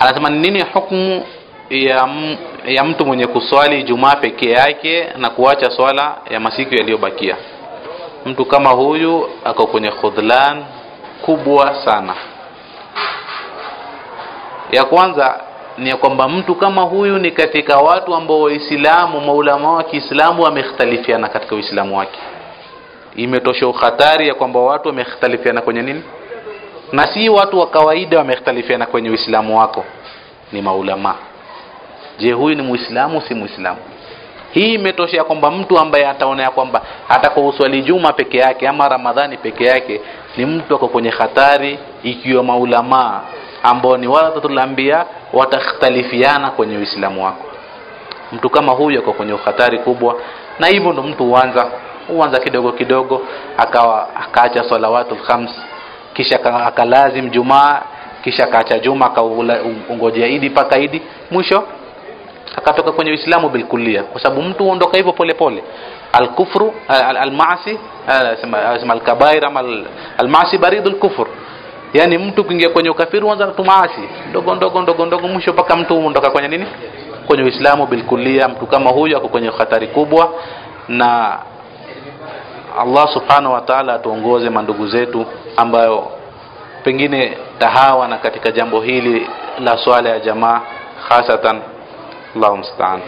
anasema ni nini hukmu ya, ya mtu mwenye kuswali Ijumaa pekee yake na kuacha swala ya masiku yaliyobakia. Mtu kama huyu ako kwenye khudhlan kubwa sana. Ya kwanza ni ya kwamba mtu kama huyu ni katika watu ambao Waislamu, maulama wa Kiislamu wamekhtalifiana katika Uislamu wake. Imetosha ukhatari ya kwamba watu wamekhtalifiana kwenye nini, na si watu wa kawaida wamekhtalifiana kwenye Uislamu wako, ni maulama. Je, huyu ni Muislamu si Muislamu? Hii imetosha kwamba mtu ambaye ataona ya kwamba atakauswali juma peke yake ama Ramadhani peke yake ni mtu ako kwenye hatari, ikiwa maulama ambao ni warathatul anbiya kwenye Uislamu wako. Mtu kama huyu ako kwenye hatari kubwa, na hivyo ndo mtu huanza huanza kidogo kidogo, akawa akaacha salawatul khams, kisha aka- akalazim Jumaa, kisha akaacha juma, akaungojea Idi paka Idi, mwisho akatoka kwenye Uislamu bilkulia, kwa sababu mtu huondoka hivyo pole pole. Alkufru al- almaasi al sema sema alkabair ama al- almaasi baridul kufur, yani mtu kuingia kwenye ukafiri huanza na tumaasi. Ndogo ndogo ndogo ndogo, mwisho mpaka mtu huondoka kwenye nini, kwenye Uislamu bilkulia. Mtu kama huyu ako kwenye hatari kubwa, na Allah subhanahu wa ta'ala atuongoze mandugu zetu ambayo pengine tahawa na katika jambo hili la swala ya jamaa hasatan Allahu musta'an